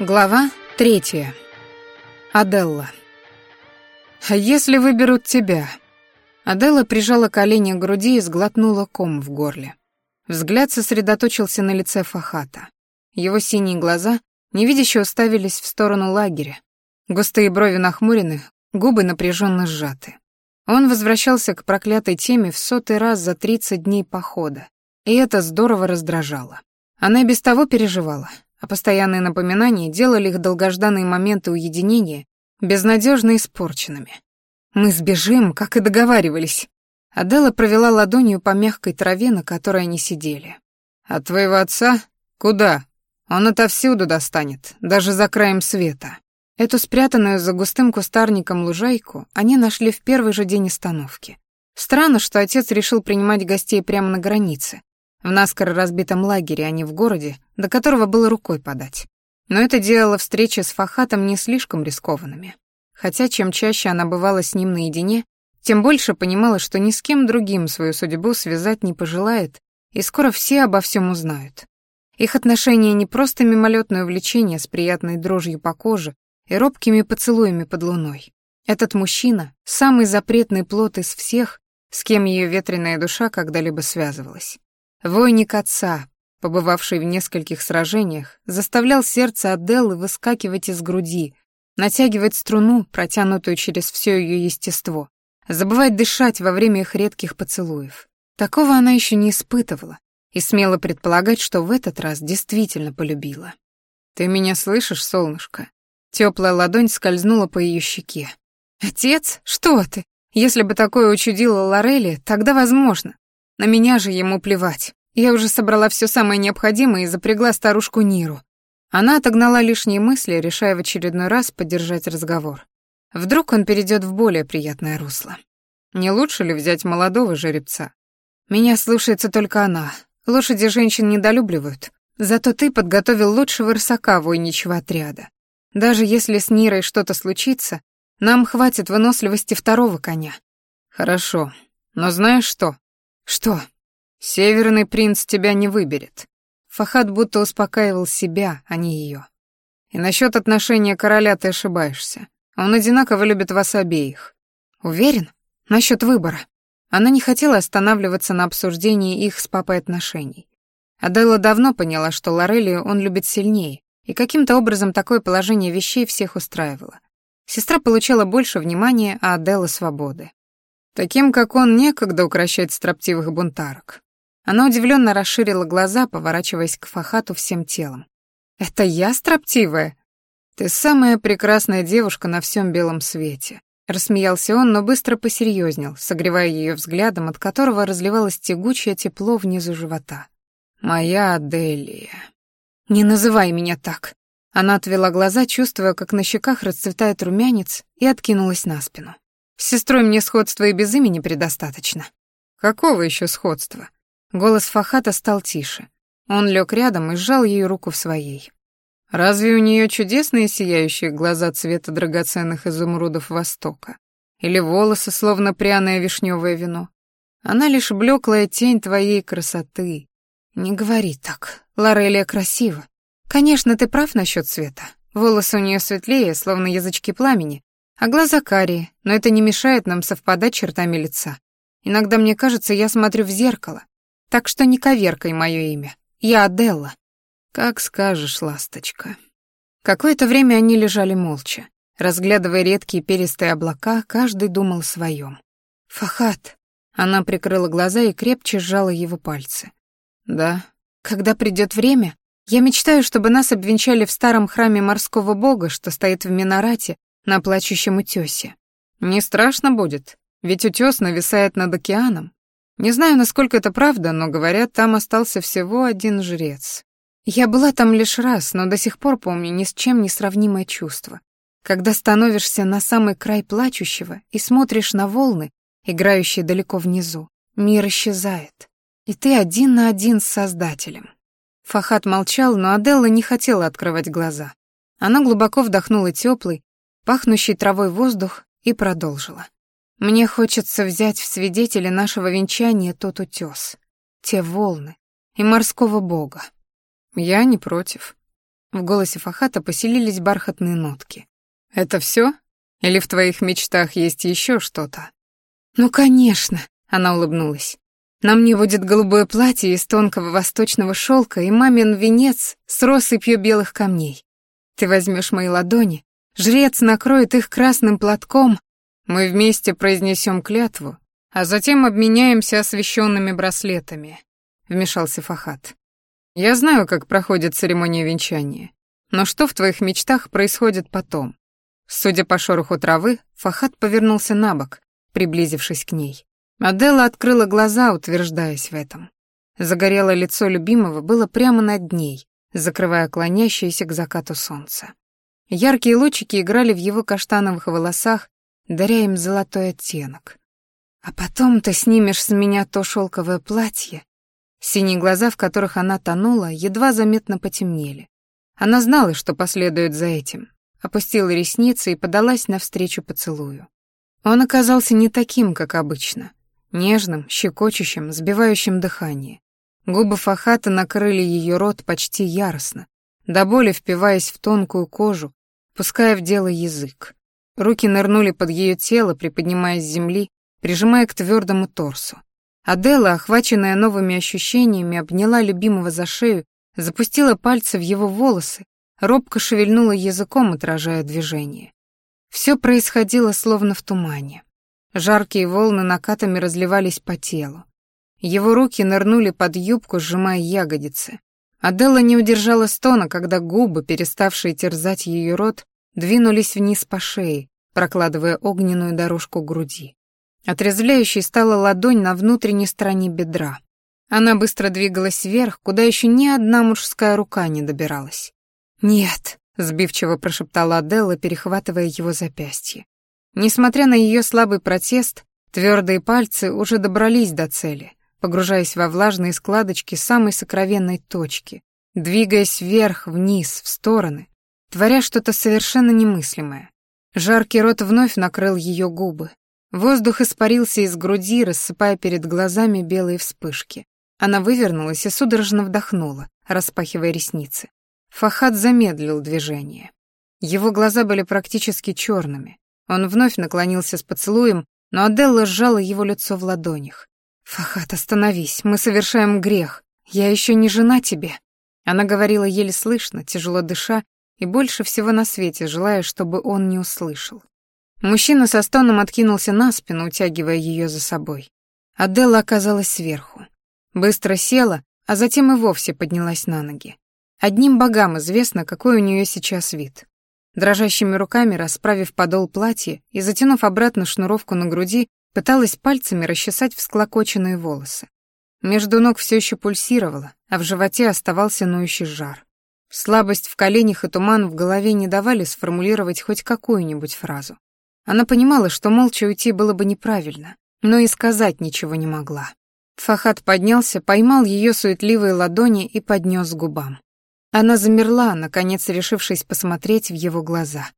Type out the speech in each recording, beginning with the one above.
Глава третья. Аделла. «А если выберут тебя?» Аделла прижала колени к груди и сглотнула ком в горле. Взгляд сосредоточился на лице Фахата. Его синие глаза невидяще уставились в сторону лагеря. Густые брови нахмурены, губы напряженно сжаты. Он возвращался к проклятой теме в сотый раз за тридцать дней похода, и это здорово раздражало. Она и без того переживала, а постоянные напоминания делали их долгожданные моменты уединения безнадежно испорченными. «Мы сбежим, как и договаривались». Адела провела ладонью по мягкой траве, на которой они сидели. «От твоего отца? Куда? Он отовсюду достанет, даже за краем света». Эту спрятанную за густым кустарником лужайку они нашли в первый же день остановки. Странно, что отец решил принимать гостей прямо на границе, в наскоро разбитом лагере, а не в городе, до которого было рукой подать. Но это делало встречи с Фахатом не слишком рискованными. Хотя чем чаще она бывала с ним наедине, тем больше понимала, что ни с кем другим свою судьбу связать не пожелает, и скоро все обо всем узнают. Их отношения не просто мимолетное увлечение с приятной дрожью по коже и робкими поцелуями под луной. Этот мужчина — самый запретный плод из всех, с кем ее ветреная душа когда-либо связывалась. Войник отца, побывавший в нескольких сражениях, заставлял сердце Аделлы выскакивать из груди, натягивать струну, протянутую через все ее естество, забывать дышать во время их редких поцелуев. Такого она еще не испытывала и смела предполагать, что в этот раз действительно полюбила. «Ты меня слышишь, солнышко?» Теплая ладонь скользнула по ее щеке. «Отец, что ты? Если бы такое учудила Лорели, тогда возможно. На меня же ему плевать. Я уже собрала все самое необходимое и запрягла старушку Ниру. Она отогнала лишние мысли, решая в очередной раз поддержать разговор. Вдруг он перейдет в более приятное русло. Не лучше ли взять молодого жеребца? Меня слушается только она. Лошади женщин недолюбливают. Зато ты подготовил лучшего рысака войничьего отряда. Даже если с Нирой что-то случится, нам хватит выносливости второго коня. Хорошо. Но знаешь что? Что? Северный принц тебя не выберет. Фахад будто успокаивал себя, а не ее. И насчет отношения короля ты ошибаешься. Он одинаково любит вас обеих. Уверен? Насчет выбора. Она не хотела останавливаться на обсуждении их с папой отношений. Аделла давно поняла, что Лорелию он любит сильнее, и каким-то образом такое положение вещей всех устраивало. Сестра получала больше внимания, а Аделла — свободы. Таким, как он, некогда укращать строптивых бунтарок. Она удивленно расширила глаза, поворачиваясь к Фахату всем телом. «Это я строптивая?» «Ты самая прекрасная девушка на всем белом свете», — рассмеялся он, но быстро посерьезнел, согревая ее взглядом, от которого разливалось тягучее тепло внизу живота. «Моя Аделия». «Не называй меня так». Она отвела глаза, чувствуя, как на щеках расцветает румянец, и откинулась на спину. С сестрой мне сходства и без имени предостаточно. Какого еще сходства? Голос Фахата стал тише. Он лег рядом и сжал ее руку в своей. Разве у нее чудесные сияющие глаза цвета драгоценных изумрудов Востока? Или волосы, словно пряное вишневое вино? Она лишь блеклая тень твоей красоты. Не говори так. Лорелия красива. Конечно, ты прав насчет цвета. Волосы у нее светлее, словно язычки пламени, а глаза карие, но это не мешает нам совпадать чертами лица. Иногда мне кажется, я смотрю в зеркало. Так что не коверкай мое имя. Я Аделла. Как скажешь, ласточка. Какое-то время они лежали молча. Разглядывая редкие перистые облака, каждый думал о своем. «Фахат!» Она прикрыла глаза и крепче сжала его пальцы. «Да». «Когда придет время, я мечтаю, чтобы нас обвенчали в старом храме морского бога, что стоит в Минорате, на плачущем утёсе. Не страшно будет, ведь утёс нависает над океаном. Не знаю, насколько это правда, но, говорят, там остался всего один жрец. Я была там лишь раз, но до сих пор помню ни с чем не сравнимое чувство. Когда становишься на самый край плачущего и смотришь на волны, играющие далеко внизу, мир исчезает, и ты один на один с Создателем. Фахат молчал, но Аделла не хотела открывать глаза. Она глубоко вдохнула теплый, пахнущий травой воздух, и продолжила. «Мне хочется взять в свидетели нашего венчания тот утес, те волны и морского бога. Я не против. В голосе Фахата поселились бархатные нотки. «Это все? Или в твоих мечтах есть еще что-то?» «Ну, конечно», — она улыбнулась. «На мне будет голубое платье из тонкого восточного шелка и мамин венец с россыпью белых камней. Ты возьмешь мои ладони, жрец накроет их красным платком, мы вместе произнесем клятву, а затем обменяемся освященными браслетами», — вмешался Фахат. «Я знаю, как проходит церемония венчания, но что в твоих мечтах происходит потом?» Судя по шороху травы, Фахат повернулся на бок, приблизившись к ней. Аделла открыла глаза, утверждаясь в этом. Загорелое лицо любимого было прямо над ней, закрывая клонящееся к закату солнце. Яркие лучики играли в его каштановых волосах, даря им золотой оттенок. А потом ты снимешь с меня то шелковое платье. Синие глаза, в которых она тонула, едва заметно потемнели. Она знала, что последует за этим. Опустила ресницы и подалась навстречу поцелую. Он оказался не таким, как обычно. Нежным, щекочущим, сбивающим дыхание. Губы Фахата накрыли ее рот почти яростно, до боли впиваясь в тонкую кожу, пуская в дело язык. Руки нырнули под ее тело, приподнимаясь с земли, прижимая к твердому торсу. Адела, охваченная новыми ощущениями, обняла любимого за шею, запустила пальцы в его волосы, робко шевельнула языком, отражая движение. Все происходило словно в тумане. Жаркие волны накатами разливались по телу. Его руки нырнули под юбку, сжимая ягодицы. Адела не удержала стона, когда губы, переставшие терзать ее рот, двинулись вниз по шее, прокладывая огненную дорожку груди. Отрезвляющей стала ладонь на внутренней стороне бедра. Она быстро двигалась вверх, куда еще ни одна мужская рука не добиралась. «Нет», — сбивчиво прошептала Аделла, перехватывая его запястье. Несмотря на ее слабый протест, твердые пальцы уже добрались до цели, погружаясь во влажные складочки самой сокровенной точки, двигаясь вверх, вниз, в стороны, творя что-то совершенно немыслимое. Жаркий рот вновь накрыл ее губы, Воздух испарился из груди, рассыпая перед глазами белые вспышки. Она вывернулась и судорожно вдохнула, распахивая ресницы. Фахад замедлил движение. Его глаза были практически черными. Он вновь наклонился с поцелуем, но Аделла сжала его лицо в ладонях. «Фахад, остановись, мы совершаем грех. Я еще не жена тебе». Она говорила еле слышно, тяжело дыша, и больше всего на свете желая, чтобы он не услышал. Мужчина со стоном откинулся на спину, утягивая ее за собой. Аделла оказалась сверху. Быстро села, а затем и вовсе поднялась на ноги. Одним богам известно, какой у нее сейчас вид. Дрожащими руками, расправив подол платья и затянув обратно шнуровку на груди, пыталась пальцами расчесать всклокоченные волосы. Между ног все еще пульсировало, а в животе оставался ноющий жар. Слабость в коленях и туман в голове не давали сформулировать хоть какую-нибудь фразу. Она понимала, что молча уйти было бы неправильно, но и сказать ничего не могла. Фахат поднялся, поймал ее суетливые ладони и поднес к губам. Она замерла, наконец решившись посмотреть в его глаза.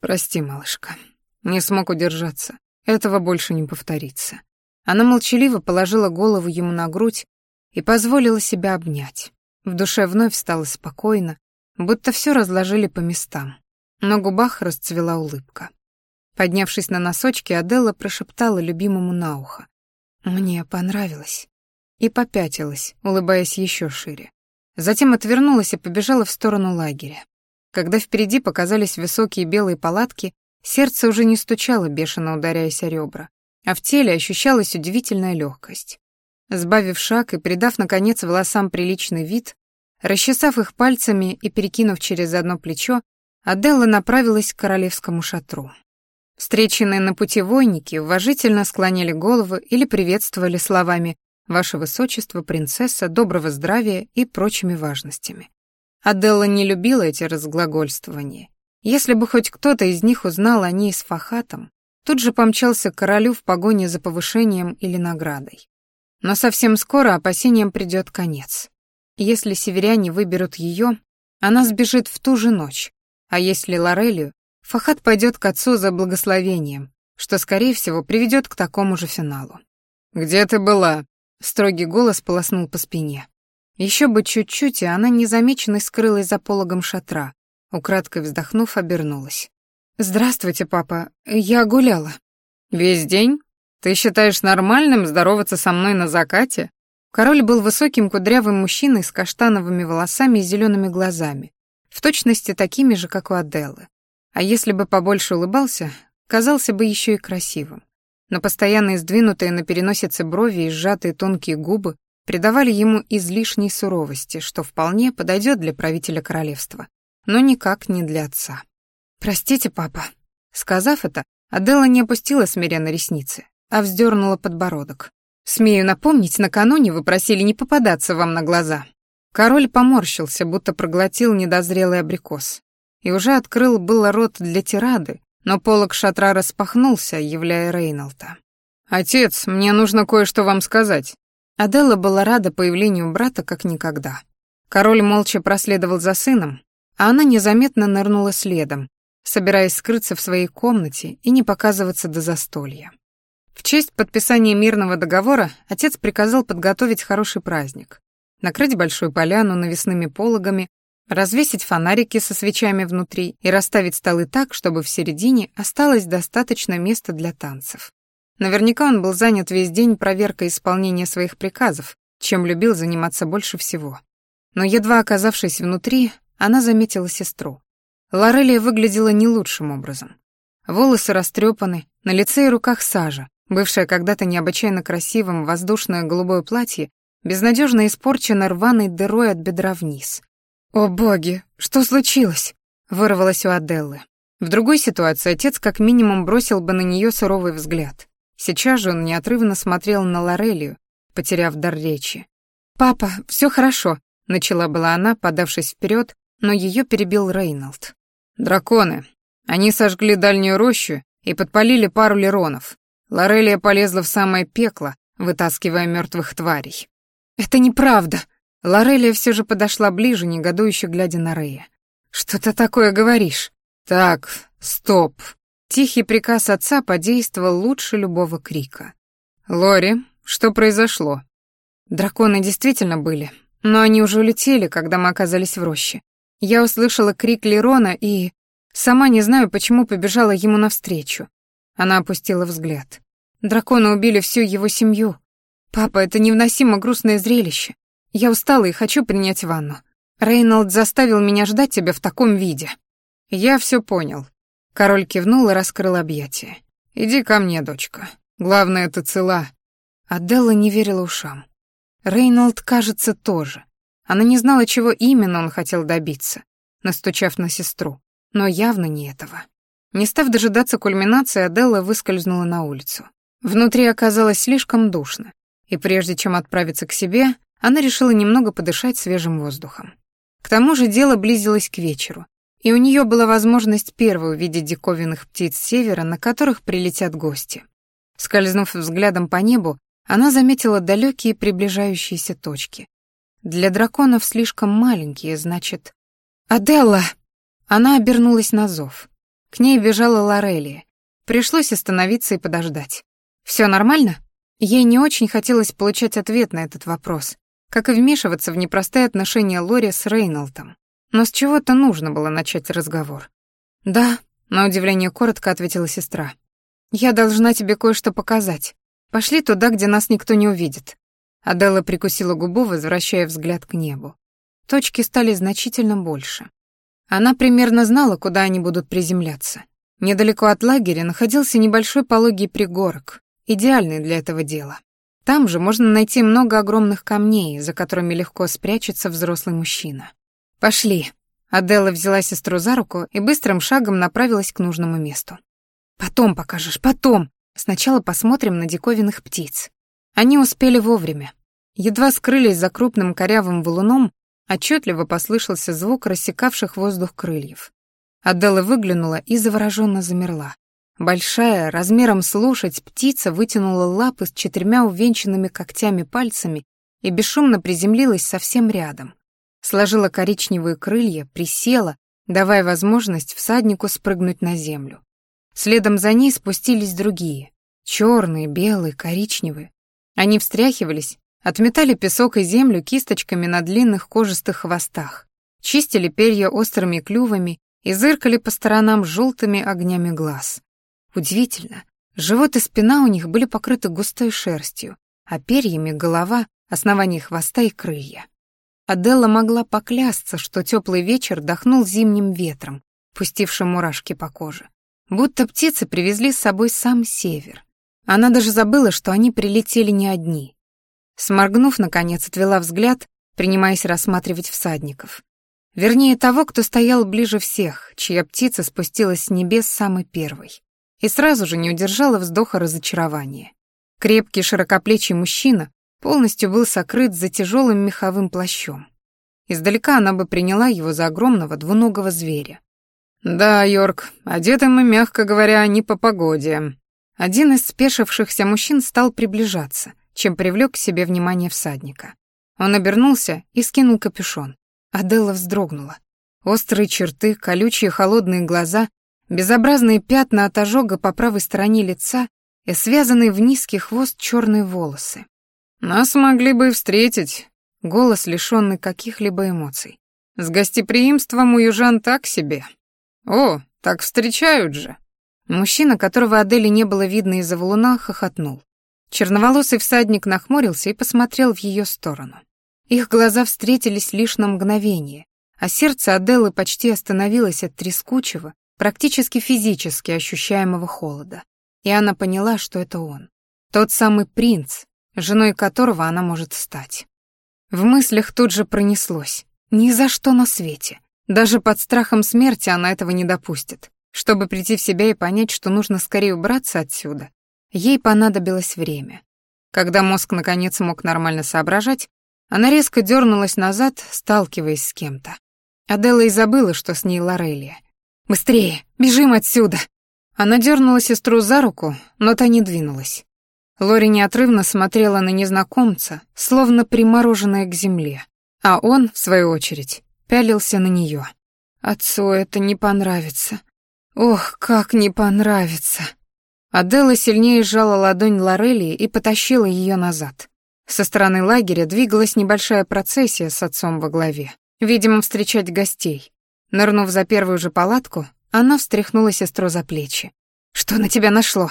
«Прости, малышка. Не смог удержаться. Этого больше не повторится». Она молчаливо положила голову ему на грудь и позволила себя обнять. В душе вновь стало спокойно, будто все разложили по местам. На губах расцвела улыбка. Поднявшись на носочки, Аделла прошептала любимому на ухо. «Мне понравилось». И попятилась, улыбаясь еще шире. Затем отвернулась и побежала в сторону лагеря. Когда впереди показались высокие белые палатки, сердце уже не стучало, бешено ударяясь о ребра, а в теле ощущалась удивительная легкость. Сбавив шаг и придав, наконец, волосам приличный вид, расчесав их пальцами и перекинув через одно плечо, Аделла направилась к королевскому шатру. Встреченные на пути войники уважительно склоняли головы или приветствовали словами «Ваше Высочество, принцесса, доброго здравия» и прочими важностями. Аделла не любила эти разглагольствования. Если бы хоть кто-то из них узнал о ней с Фахатом, тут же помчался к королю в погоне за повышением или наградой. Но совсем скоро опасениям придет конец. Если северяне выберут ее, она сбежит в ту же ночь, а если Лорелию, Фахат пойдет к отцу за благословением, что, скорее всего, приведет к такому же финалу. «Где ты была?» — строгий голос полоснул по спине. Еще бы чуть-чуть, и она незамеченной скрылась за пологом шатра. Украдкой вздохнув, обернулась. «Здравствуйте, папа. Я гуляла». «Весь день? Ты считаешь нормальным здороваться со мной на закате?» Король был высоким кудрявым мужчиной с каштановыми волосами и зелеными глазами, в точности такими же, как у Аделлы. А если бы побольше улыбался, казался бы еще и красивым. Но постоянно сдвинутые на переносице брови и сжатые тонкие губы придавали ему излишней суровости, что вполне подойдет для правителя королевства, но никак не для отца. «Простите, папа». Сказав это, Аделла не опустила смиренно ресницы, а вздернула подбородок. «Смею напомнить, накануне вы просили не попадаться вам на глаза». Король поморщился, будто проглотил недозрелый абрикос, и уже открыл было рот для тирады, но полог шатра распахнулся, являя Рейнолта. «Отец, мне нужно кое-что вам сказать». Аделла была рада появлению брата как никогда. Король молча проследовал за сыном, а она незаметно нырнула следом, собираясь скрыться в своей комнате и не показываться до застолья. В честь подписания мирного договора отец приказал подготовить хороший праздник, накрыть большую поляну навесными пологами, развесить фонарики со свечами внутри и расставить столы так, чтобы в середине осталось достаточно места для танцев. Наверняка он был занят весь день проверкой исполнения своих приказов, чем любил заниматься больше всего. Но едва оказавшись внутри, она заметила сестру. Лорелия выглядела не лучшим образом. Волосы растрепаны, на лице и руках сажа, бывшее когда-то необычайно красивым воздушное голубое платье, безнадежно испорчено рваной дырой от бедра вниз. «О боги, что случилось?» — вырвалось у Аделлы. В другой ситуации отец как минимум бросил бы на нее суровый взгляд. Сейчас же он неотрывно смотрел на Лорелию, потеряв дар речи. «Папа, все хорошо», — начала была она, подавшись вперед, но ее перебил Рейнольд. Драконы. Они сожгли дальнюю рощу и подпалили пару леронов. Лорелия полезла в самое пекло, вытаскивая мертвых тварей. «Это неправда!» Лорелия все же подошла ближе, негодующе глядя на Рея. «Что ты такое говоришь?» «Так, стоп!» Тихий приказ отца подействовал лучше любого крика. «Лори, что произошло?» Драконы действительно были, но они уже улетели, когда мы оказались в роще. Я услышала крик Лерона и... Сама не знаю, почему побежала ему навстречу. Она опустила взгляд. Драконы убили всю его семью. Папа, это невыносимо грустное зрелище. Я устала и хочу принять ванну. Рейнольд заставил меня ждать тебя в таком виде. Я все понял. Король кивнул и раскрыл объятия. Иди ко мне, дочка. Главное, ты цела. Аделла не верила ушам. Рейнольд, кажется, тоже. Она не знала, чего именно он хотел добиться, настучав на сестру, но явно не этого. Не став дожидаться кульминации, Аделла выскользнула на улицу. Внутри оказалось слишком душно, и прежде чем отправиться к себе, она решила немного подышать свежим воздухом. К тому же дело близилось к вечеру, и у нее была возможность первой увидеть диковинных птиц севера, на которых прилетят гости. Скользнув взглядом по небу, она заметила далекие приближающиеся точки, для драконов слишком маленькие, значит... «Аделла!» Она обернулась на зов. К ней бежала Лорелия. Пришлось остановиться и подождать. «Все нормально?» Ей не очень хотелось получать ответ на этот вопрос, как и вмешиваться в непростые отношения Лори с Рейнольдом. Но с чего-то нужно было начать разговор. «Да», — на удивление коротко ответила сестра. «Я должна тебе кое-что показать. Пошли туда, где нас никто не увидит. Аделла прикусила губу, возвращая взгляд к небу. Точки стали значительно больше. Она примерно знала, куда они будут приземляться. Недалеко от лагеря находился небольшой пологий пригорок, идеальный для этого дела. Там же можно найти много огромных камней, за которыми легко спрячется взрослый мужчина. «Пошли». Аделла взяла сестру за руку и быстрым шагом направилась к нужному месту. «Потом покажешь, потом. Сначала посмотрим на диковинных птиц». Они успели вовремя. Едва скрылись за крупным корявым валуном, отчетливо послышался звук рассекавших воздух крыльев. Аделла выглянула и завороженно замерла. Большая, размером с лошадь, птица вытянула лапы с четырьмя увенчанными когтями пальцами и бесшумно приземлилась совсем рядом. Сложила коричневые крылья, присела, давая возможность всаднику спрыгнуть на землю. Следом за ней спустились другие — черные, белые, коричневые. Они встряхивались, отметали песок и землю кисточками на длинных кожистых хвостах, чистили перья острыми клювами и зыркали по сторонам желтыми огнями глаз. Удивительно, живот и спина у них были покрыты густой шерстью, а перьями голова, основание хвоста и крылья. Аделла могла поклясться, что теплый вечер дохнул зимним ветром, пустившим мурашки по коже. Будто птицы привезли с собой сам север. Она даже забыла, что они прилетели не одни. Сморгнув, наконец, отвела взгляд, принимаясь рассматривать всадников. Вернее, того, кто стоял ближе всех, чья птица спустилась с небес самой первой. И сразу же не удержала вздоха разочарования. Крепкий широкоплечий мужчина полностью был сокрыт за тяжелым меховым плащом. Издалека она бы приняла его за огромного двуногого зверя. «Да, Йорк, одеты мы, мягко говоря, не по погоде». Один из спешившихся мужчин стал приближаться, чем привлек к себе внимание всадника. Он обернулся и скинул капюшон. Аделла вздрогнула. Острые черты, колючие холодные глаза, безобразные пятна от ожога по правой стороне лица и связанные в низкий хвост черные волосы. «Нас могли бы встретить», — голос, лишённый каких-либо эмоций. «С гостеприимством у южан так себе. О, так встречают же». Мужчина, которого Адели не было видно из-за валуна, хохотнул. Черноволосый всадник нахмурился и посмотрел в ее сторону. Их глаза встретились лишь на мгновение, а сердце Аделы почти остановилось от трескучего, практически физически ощущаемого холода. И она поняла, что это он. Тот самый принц, женой которого она может стать. В мыслях тут же пронеслось. Ни за что на свете. Даже под страхом смерти она этого не допустит. Чтобы прийти в себя и понять, что нужно скорее убраться отсюда, ей понадобилось время. Когда мозг наконец мог нормально соображать, она резко дернулась назад, сталкиваясь с кем-то. Адела и забыла, что с ней Лорелия. «Быстрее! Бежим отсюда!» Она дернула сестру за руку, но та не двинулась. Лори неотрывно смотрела на незнакомца, словно примороженная к земле, а он, в свою очередь, пялился на нее. «Отцу это не понравится. Ох, как не понравится!» Аделла сильнее сжала ладонь Лорелии и потащила ее назад. Со стороны лагеря двигалась небольшая процессия с отцом во главе, видимо, встречать гостей. Нырнув за первую же палатку, она встряхнула сестру за плечи. «Что на тебя нашло?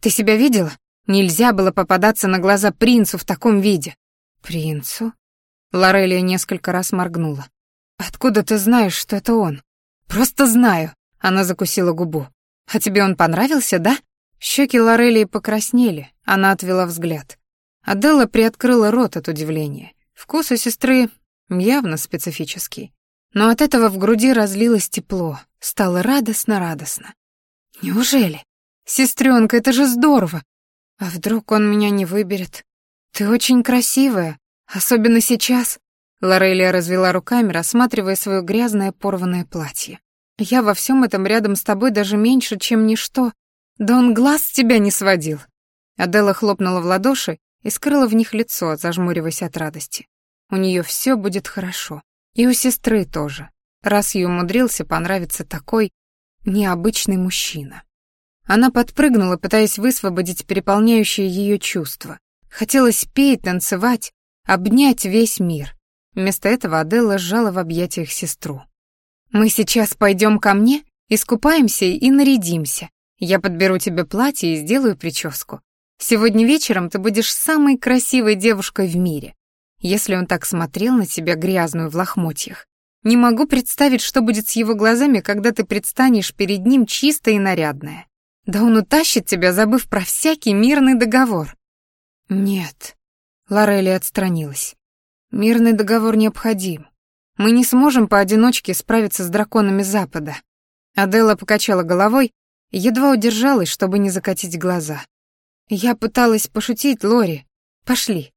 Ты себя видела? Нельзя было попадаться на глаза принцу в таком виде. Принцу? Лорелия несколько раз моргнула. Откуда ты знаешь, что это он? Просто знаю. Она закусила губу. А тебе он понравился, да? Щеки Лорелии покраснели, она отвела взгляд. Аделла приоткрыла рот от удивления. Вкус у сестры явно специфический. Но от этого в груди разлилось тепло, стало радостно-радостно. Неужели? Сестренка, это же здорово! А вдруг он меня не выберет? Ты очень красивая, особенно сейчас. Лорелия развела руками, рассматривая свое грязное порванное платье. Я во всем этом рядом с тобой даже меньше, чем ничто. Да он глаз с тебя не сводил. Адела хлопнула в ладоши и скрыла в них лицо, зажмуриваясь от радости. У нее все будет хорошо. И у сестры тоже, раз ей умудрился понравиться такой необычный мужчина. Она подпрыгнула, пытаясь высвободить переполняющее ее чувства. Хотелось петь, танцевать, обнять весь мир. Вместо этого Аделла сжала в объятиях сестру. «Мы сейчас пойдем ко мне, искупаемся и нарядимся. Я подберу тебе платье и сделаю прическу. Сегодня вечером ты будешь самой красивой девушкой в мире. Если он так смотрел на тебя грязную в лохмотьях, не могу представить, что будет с его глазами, когда ты предстанешь перед ним чистая и нарядная. Да он утащит тебя, забыв про всякий мирный договор. Нет. Лорелли отстранилась. Мирный договор необходим. Мы не сможем поодиночке справиться с драконами Запада. Адела покачала головой едва удержалась, чтобы не закатить глаза. Я пыталась пошутить, Лори. Пошли.